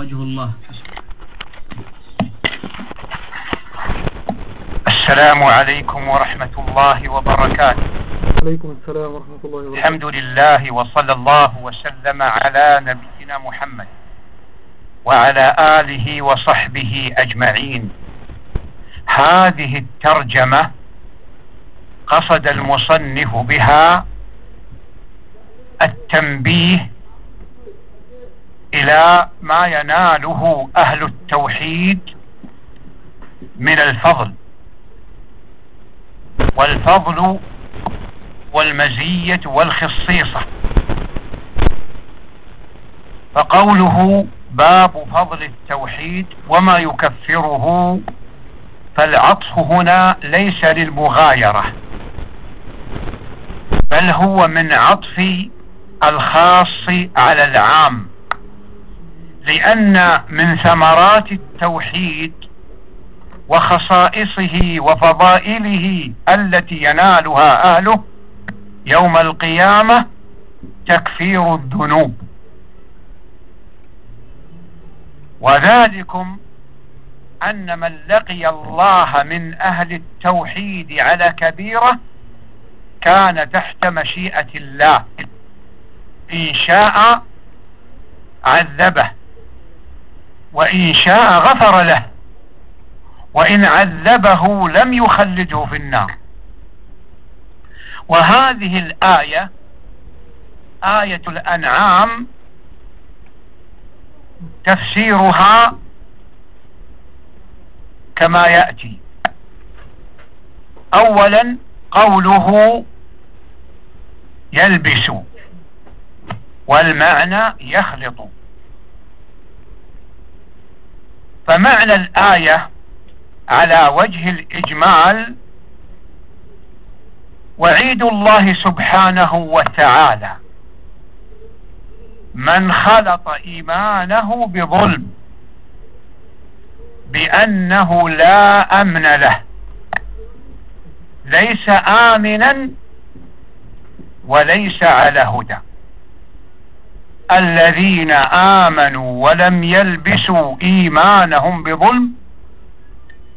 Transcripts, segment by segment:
وجه الله. السلام عليكم ورحمة الله وبركاته. عليكم السلام ورحمة الله وبركاته. الحمد لله وصلى الله وسلم على نبينا محمد وعلى آله وصحبه أجمعين. هذه الترجمة قصد المصنف بها التنبيه إلى ما يناله أهل التوحيد من الفضل والفضل والمزية والخصيصة. فقوله باب فضل التوحيد وما يكفره فالعطف هنا ليس للمغايرة بل هو من عطف الخاص على العام. لأن من ثمرات التوحيد وخصائصه وفضائله التي ينالها أهله يوم القيامة تكفير الذنوب. وذلكم أن من لقي الله من أهل التوحيد على كبيرة كان تحت مشيئة الله. إن شاء عذبه. وإن شاء غفر له. وإن عذبه لم يخلده في النار. وهذه الآية آية الأنعام تفسيرها كما يأتي. أولا قوله يلبس والمعنى يخلط فمعنى الآية على وجه الإجمال وعيد الله سبحانه وتعالى. من خلط إيمانه بظلم بأنه لا أمن له ليس آمنا وليس على هدى. الذين آمنوا ولم يلبسوا إيمانهم بظلم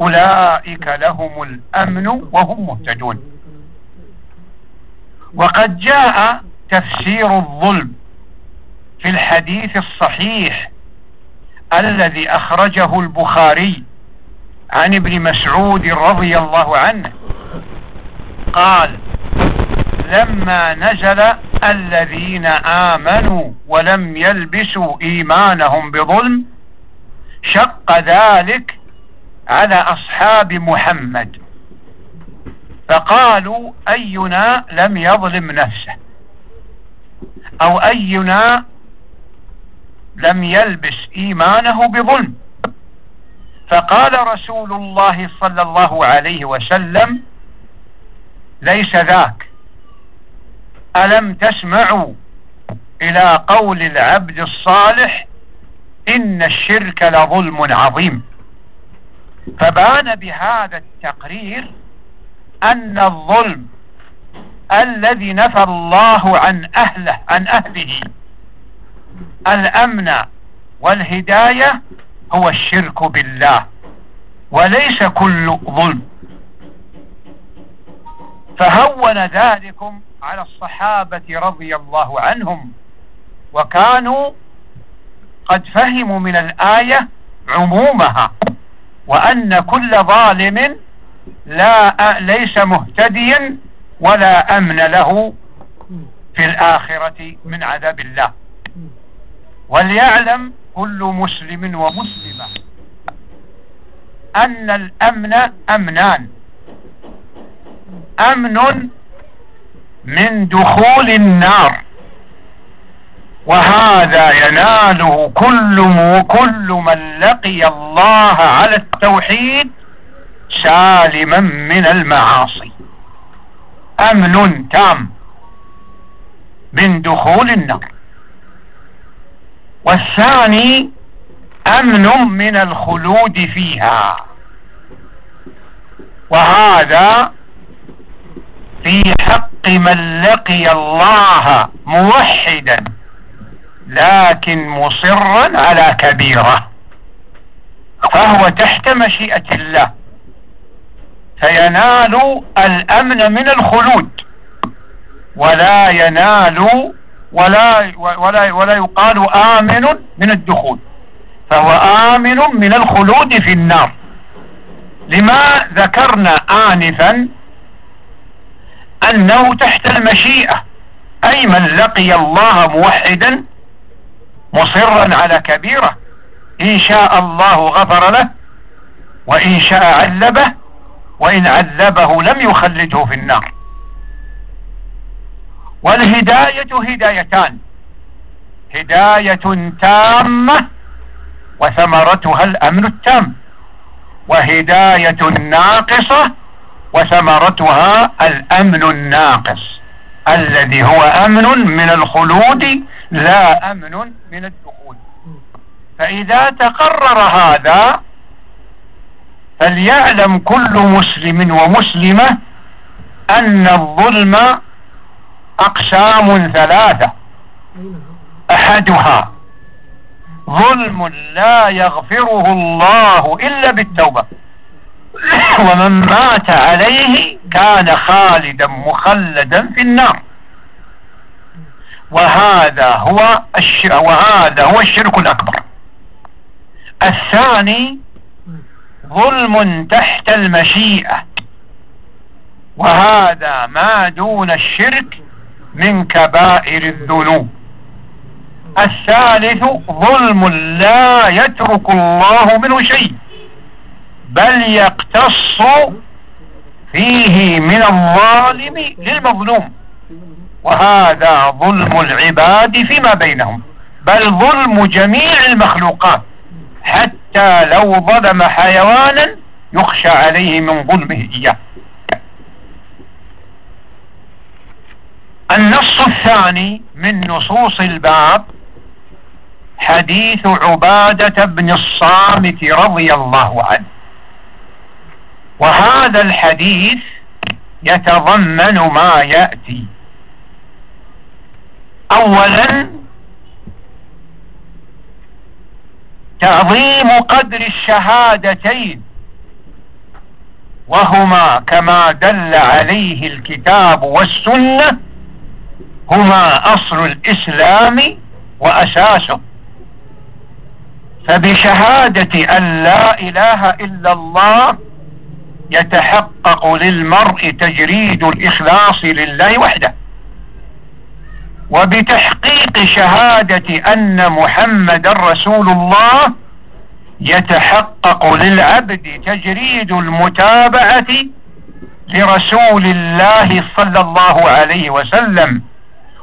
أولئك لهم الأمن وهم مهتدون. وقد جاء تفسير الظلم في الحديث الصحيح الذي أخرجه البخاري عن ابن مسعود رضي الله عنه. قال لما نزل الذين آمنوا ولم يلبسوا إيمانهم بظلم شق ذلك على أصحاب محمد. فقالوا أينا لم يظلم نفسه؟ أو أينا لم يلبس إيمانه بظلم؟ فقال رسول الله صلى الله عليه وسلم ليس ذاك. ألم تسمعوا إلى قول العبد الصالح إن الشرك لظلم عظيم؟ فبان بهذا التقرير أن الظلم الذي نفى الله عن أهله عن أهله الأمن والهداية هو الشرك بالله وليس كل ظلم. فهون ذلكم على الصحابة رضي الله عنهم وكانوا قد فهموا من الآية عمومها وأن كل ظالم لا ليس مهتديا ولا أمن له في الآخرة من عذاب الله. وليعلم كل مسلم ومسلمة أن الأمن أمنان. أمن من دخول النار. وهذا يناله كل كل من لقي الله على التوحيد سالما من المعاصي. أمن تام من دخول النار. والثاني أمن من الخلود فيها. وهذا في حق من لقي الله موحدا لكن مصرا على كبيرة فهو تحت مشيئة الله. فينال الأمن من الخلود ولا ينال ولا ولا ولا يقال آمن من الدخول فهو آمن من الخلود في النار. لما ذكرنا آنفا أنه تحت المشيئة. أي من لقي الله موحدا مصرا على كبيرة إن شاء الله غفر له وإن شاء عذبه وإن عذبه لم يخلده في النار. والهداية هدايتان. هداية تامة وثمرتها الأمن التام. وهداية ناقصة وثمرتها الأمن الناقص الذي هو أمن من الخلود لا أمن من الدخول. فإذا تقرر هذا فليعلم كل مسلم ومسلمة أن الظلم أقسام ثلاثة. أحدها ظلم لا يغفره الله إلا بالتوبة. ومن مات عليه كان خالدا مخلدا في النار. وهذا هو وهذا هو الشرك الأكبر. الثاني ظلم تحت المشيئة. وهذا ما دون الشرك من كبائر الذنوب. الثالث ظلم لا يترك الله منه شيء. بل يقتص فيه من الظالم للمظلوم. وهذا ظلم العباد فيما بينهم بل ظلم جميع المخلوقات حتى لو ظلم حيوانا يخشى عليه من ظلمه إياه. النص الثاني من نصوص الباب حديث عبادة بن الصامت رضي الله عنه. وهذا الحديث يتضمن ما يأتي. اولا تعظيم قدر الشهادتين وهما كما دل عليه الكتاب والسنة هما أصل الإسلام وأساسه. فبشهادة أن لا إله إلا الله يتحقق للمرء تجريد الإخلاص لله وحده. وبتحقيق شهادة أن محمد رسول الله يتحقق للعبد تجريد المتابعة لرسول الله صلى الله عليه وسلم.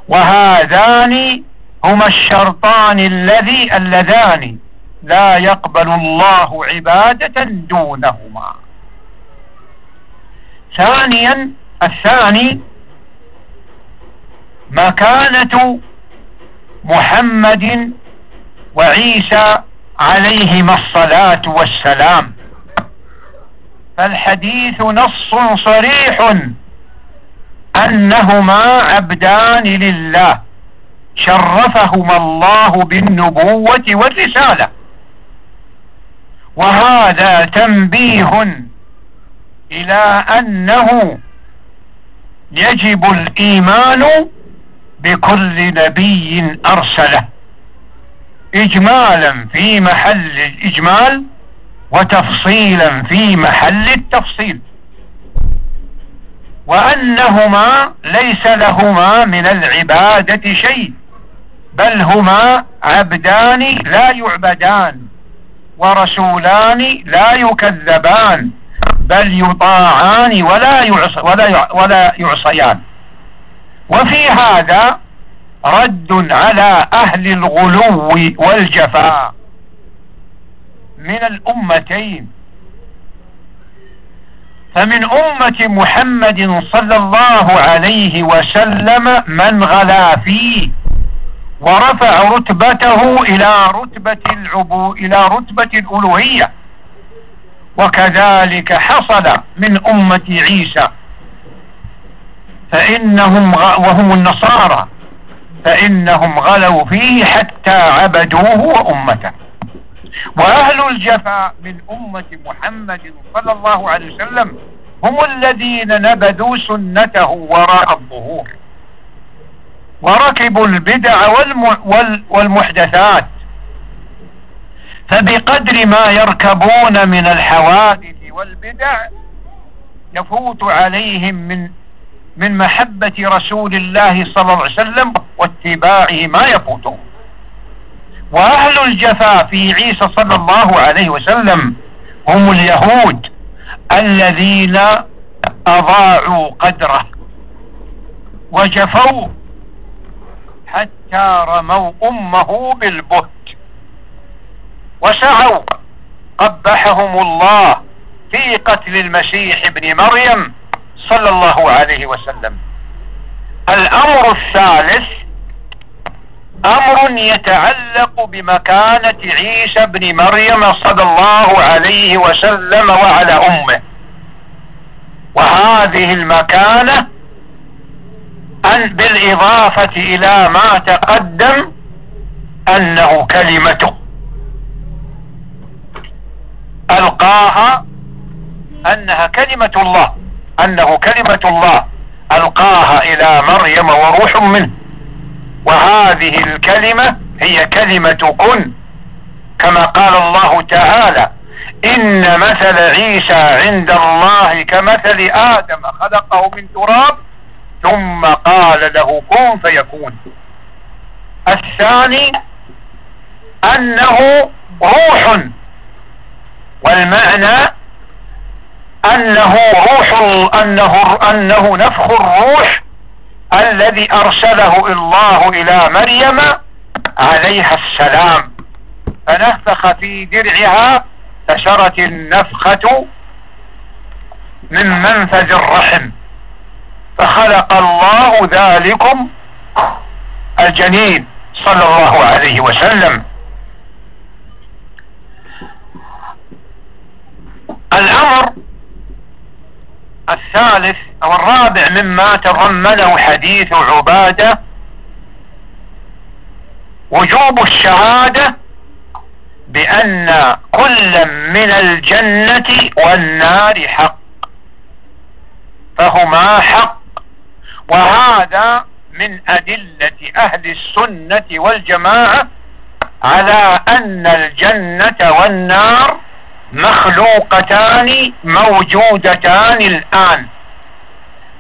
وهذان هما الشرطان الذي اللذان لا يقبل الله عبادة دونهما. ثانيا الثاني مكانة محمد وعيسى عليهما الصلاة والسلام. فالحديث نص صريح أنهما عبدان لله. شرفهما الله بالنبوة والرسالة. وهذا تنبيه إلى أنه يجب الإيمان بكل نبي أرسله اجمالا في محل الإجمال وتفصيلا في محل التفصيل وأنهما ليس لهما من العبادة شيء بل هما عبدان لا يعبدان ورسولان لا يكذبان. بل يطاعان ولا يعص ولا ولا يعصيان. وفي هذا رد على أهل الغلو والجفاء من الأمتين. فمن أمة محمد صلى الله عليه وسلم من غلا فيه ورفع رتبته إلى رتبة العبو إلى رتبة الألوهية. وكذلك حصل من أمة عيسى. فإنهم وهم النصارى. فإنهم غلوا فيه حتى عبدوه وأمته. وأهل الجفاء من أمة محمد صلى الله عليه وسلم هم الذين نبذوا سنته وراء الظهور. وركبوا البدع والمحدثات. فبقدر ما يركبون من الحوادث والبدع يفوت عليهم من من محبة رسول الله صلى الله عليه وسلم واتباعه ما يفوتهم وأهل الجفا في عيسى صلى الله عليه وسلم هم اليهود الذين أضاعوا قدره وجفوه حتى رموا أمه بالبهت. وسعوا قبحهم الله في قتل المسيح ابن مريم صلى الله عليه وسلم. الأمر الثالث أمر يتعلق بمكانة عيسى ابن مريم صلى الله عليه وسلم وعلى أمه. وهذه المكانة أن بالإضافة إلى ما تقدم أنه كلمته ألقاها أنها كلمة الله أنه كلمة الله ألقاها إلى مريم وروح منه. وهذه الكلمة هي كلمة كن كما قال الله تعالى إن مثل عيسى عند الله كمثل آدم خلقه من تراب ثم قال له كن فيكون. الثاني أنه روح والمعنى أنه روح أنه أنه نفخ الروح الذي أرسله الله إلى مريم عليها السلام. فنفخ في درعها فشرت النفخة من منفذ الرحم. فخلق الله ذلكم الجنين صلى الله عليه وسلم. الأمر الثالث أو الرابع مما تضمنه حديث عبادة وجوب الشهادة بأن كل من الجنة والنار حق فهما حق وهذا من أدلة أهل السنة والجماعة على أن الجنة والنار مخلوقتان موجودتان الآن.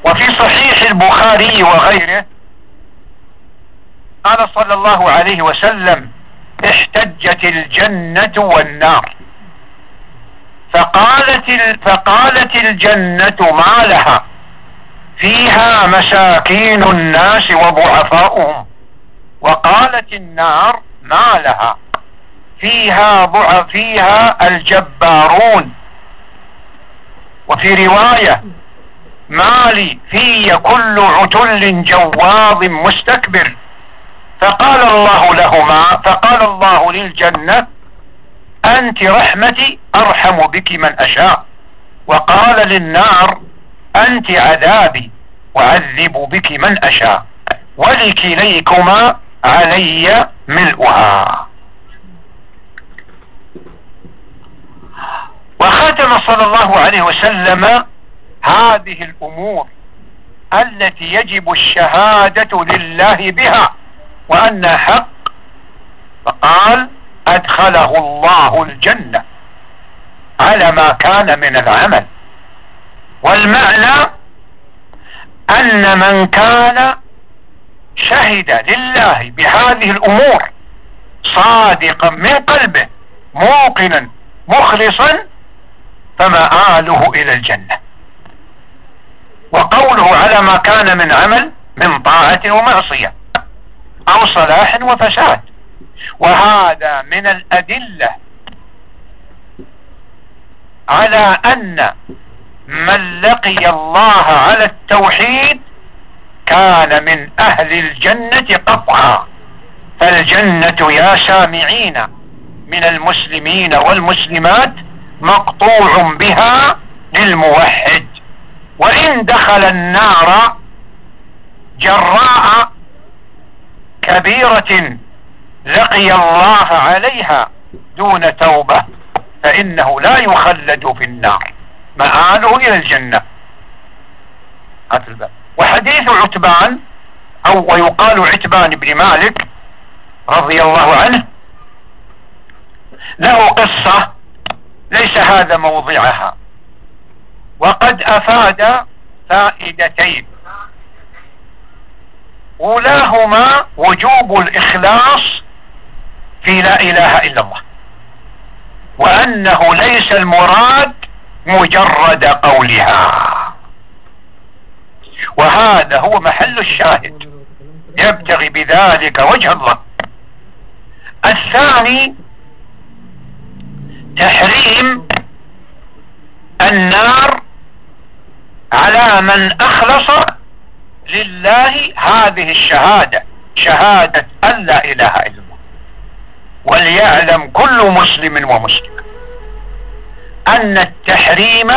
وفي صحيح البخاري وغيره قال صلى الله عليه وسلم احتجت الجنة والنار. فقالت, فقالت الجنة ما لها؟ فيها مساكين الناس وضعفاؤهم. وقالت النار ما لها؟ فيها ضعف فيها الجبارون. وفي رواية مالي في كل عتل جواظ مستكبر. فقال الله لهما فقال الله للجنة أنت رحمتي أرحم بك من أشاء. وقال للنار أنت عذابي أعذب بك من أشاء. ولكليكما علي ملؤها. وختم صلى الله عليه وسلم هذه الأمور التي يجب الشهادة لله بها وانها حق فقال أدخله الله الجنة على ما كان من العمل. والمعنى أن من كان شهد لله بهذه الأمور صادقا من قلبه موقنا مخلصا فمآله إلى الجنة. وقوله على ما كان من عمل من طاعة ومعصية أو صلاح وفساد. وهذا من الأدلة على أن من لقي الله على التوحيد كان من أهل الجنة قطعا. فالجنة يا سامعين من المسلمين والمسلمات مقطوع بها للموحد. وإن دخل النار جراء كبيرة لقي الله عليها دون توبة فإنه لا يخلد في النار. مآله إلى الجنة. وحديث عتبان أو ويقال عتبان بن مالك رضي الله عنه له قصة ليس هذا موضعها. وقد أفاد فائدتين. أولاهما وجوب الإخلاص في لا إله إلا الله. وأنه ليس المراد مجرد قولها. وهذا هو محل الشاهد. يبتغي بذلك وجه الله الثاني تحريم النار على من أخلص لله هذه الشهادة شهادة أن لا إله إلا الله. وليعلم كل مسلم ومسلم أن التحريم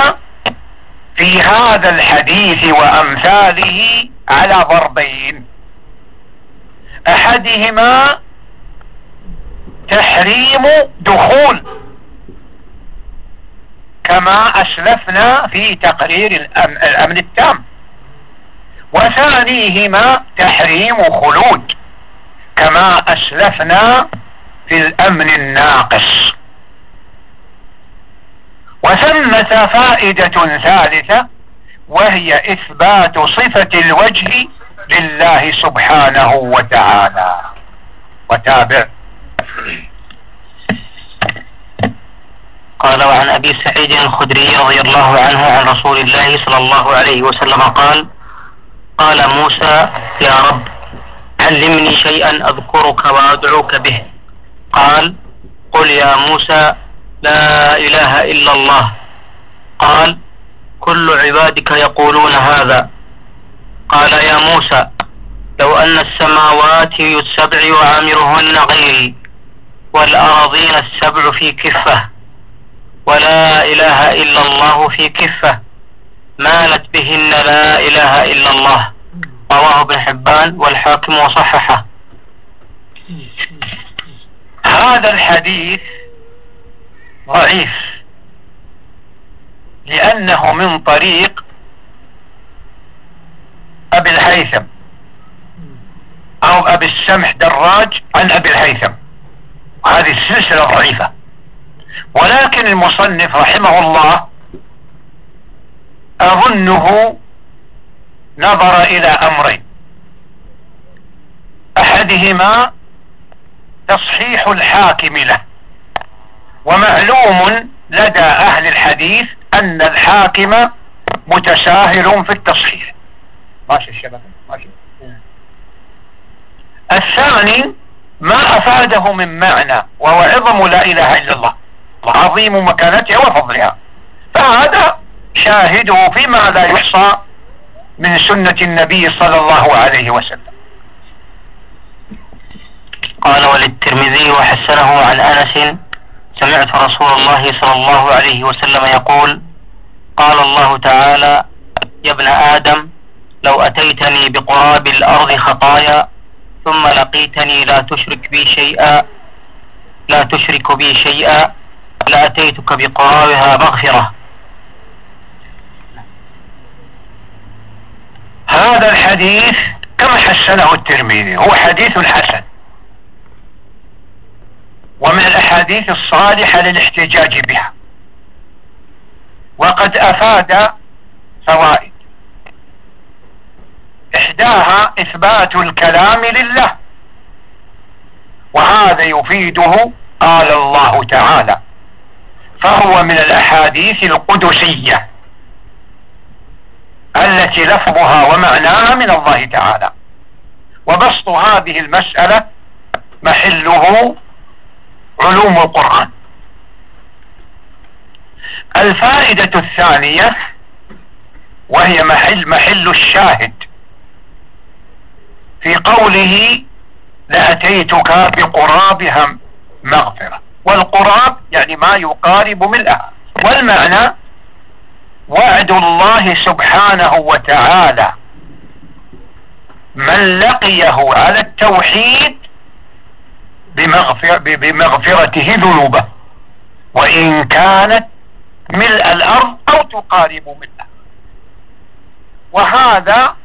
في هذا الحديث وأمثاله على ضربين. أحدهما تحريم دخول كما أسلفنا في تقرير الأمن التام. وثانيهما تحريم خلود كما أسلفنا في الأمن الناقص. وثمة فائدة ثالثة وهي إثبات صفة الوجه لله سبحانه وتعالى. وتابع. قال وعن أبي سعيد الخدري رضي الله عنه عن رسول الله صلى الله عليه وسلم قال قال موسى يا رب علمني شيئا أذكرك وأدعوك به. قال قل يا موسى لا إله إلا الله. قال كل عبادك يقولون هذا. قال يا موسى لو أن السماوات السبع وعامرهن غيري والأراضين السبع في كفة ولا إله إلا الله في كفة مالت بهن لا إله إلا الله رواه ابن حبان والحاكم وصححه. هذا الحديث ضعيف لأنه من طريق أبي الهيثم أو أبي السمح دراج عن أبي الهيثم هذه السلسلة ضعيفة. ولكن المصنف رحمه الله أظنه نظر إلى أمرين. أحدهما تصحيح الحاكم له ومعلوم لدى أهل الحديث أن الحاكم متساهل في التصحيح. ماشي الشبكة ماشي. الثاني ما أفاده من معنى وهو عظم لا إله إلا الله. وعظيم مكانتها وفضلها. فهذا شاهده فيما لا يحصى من سنة النبي صلى الله عليه وسلم. قال وللترمذي وحسنه عن أنس سمعت رسول الله صلى الله عليه وسلم يقول قال الله تعالى يا ابن آدم لو أتيتني بقراب الأرض خطايا ثم لقيتني لا تشرك بي شيئا لا تشرك بي شيئا لأتيتك بقرارها مغفرة. هذا الحديث كما حسنه الترمذي هو حديث حسن. ومن الأحاديث الصالحة للاحتجاج بها. وقد أفاد فوائد. إحداها إثبات الكلام لله. وهذا يفيده قال الله تعالى. فهو من الأحاديث القدسية التي لفظها ومعناها من الله تعالى. وبسط هذه المسألة محله علوم القرآن. الفائدة الثانية وهي محل محل الشاهد في قوله لأتيتك بقرابها مغفرة والقراب يعني ما يقارب ملئها والمعنى وعد الله سبحانه وتعالى. من لقيه على التوحيد بمغفر بمغفرته ذنوبه. وإن كانت ملء الأرض أو تقارب ملء وهذا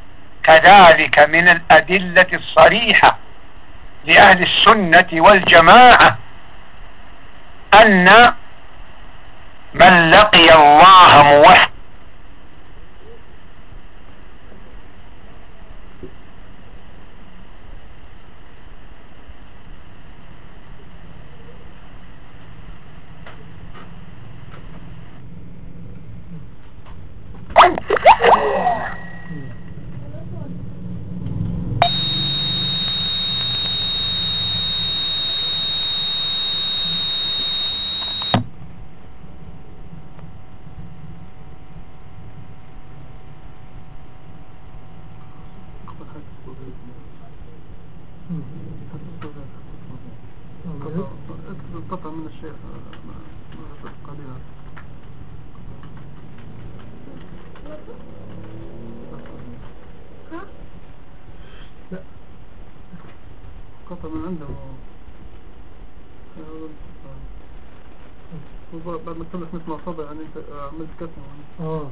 كذلك من الأدلة الصريحة لأهل السنة والجماعة. أن من لقي الله موحد قطع من الشيخ قليلا لا قطع من عنده. بعد ما تسمح مثل ما صدع يعني انت عملت كتمة آه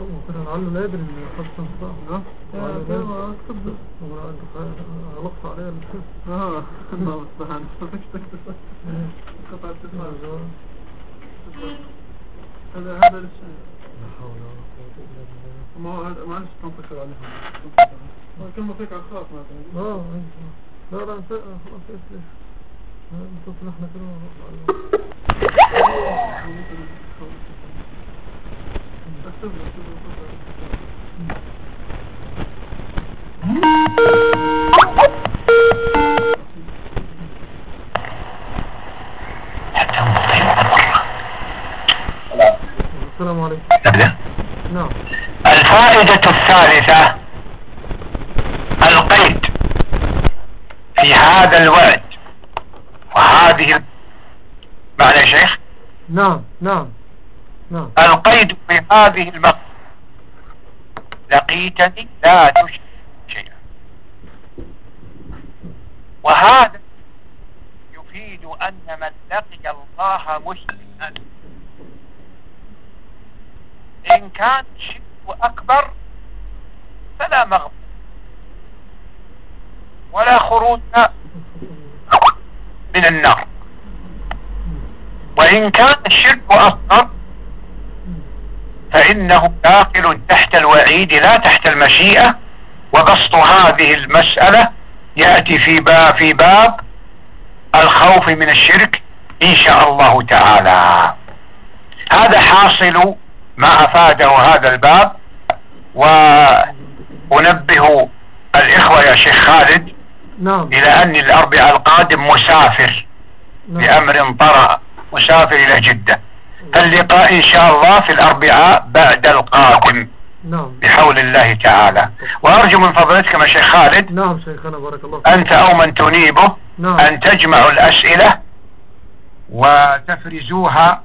مثلا عنه نادر ان خاصة صعب ها؟ آه. غلقت عليها آه. الله المستعان قطعت تسمع هذا هذا لسه لا حول ولا قوة إلا بالله. ما هذا معلش تنفكر عليها كلمة فيك على الخاص مثلا آه لا لا خلاص اسلف نتصل إحنا كده السلام عليكم نبدأ نعم الفائدة الثالثة القيد في هذا الوعد وهذه معنى يا شيخ؟ نعم نعم نعم. القيد في هذه المقصة. لقيتني لا تشرك شيئا. وهذا يفيد أن من لقي الله مسلما إن كان الشرك أكبر فلا مغفر ولا خروج من النار. وإن كان الشرك أصغر فإنه داخل تحت الوعيد لا تحت المشيئة. وبسط هذه المسألة يأتي في باب, في باب الخوف من الشرك إن شاء الله تعالى. هذا حاصل ما أفاده هذا الباب. وأنبه الإخوة يا شيخ خالد نعم. إلى أن الأربع القادم مسافر نعم. بأمر طرأ مسافر إلى جدة. فاللقاء إن شاء الله في الأربعاء بعد القادم. نعم. بحول الله تعالى. وأرجو من فضلتك يا شيخ خالد نعم شيخنا بارك الله فيك. أنت أو من تنيبه نعم. أن تجمعوا الأسئلة وتفرزوها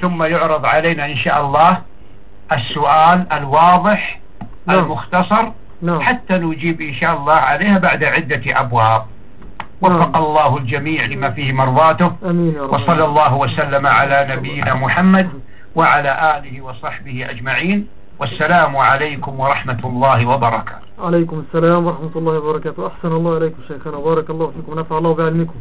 ثم يعرض علينا إن شاء الله السؤال الواضح نعم. المختصر نعم. حتى نجيب إن شاء الله عليها بعد عدة أبواب. وفق الله الجميع لما فيه مرضاته. رب. وصلى الله وسلم على نبينا محمد وعلى آله وصحبه أجمعين. والسلام عليكم ورحمة الله وبركاته. عليكم السلام ورحمة الله وبركاته. أحسن الله إليكم شيخنا. بارك الله فيكم. ونفع الله بعلمكم.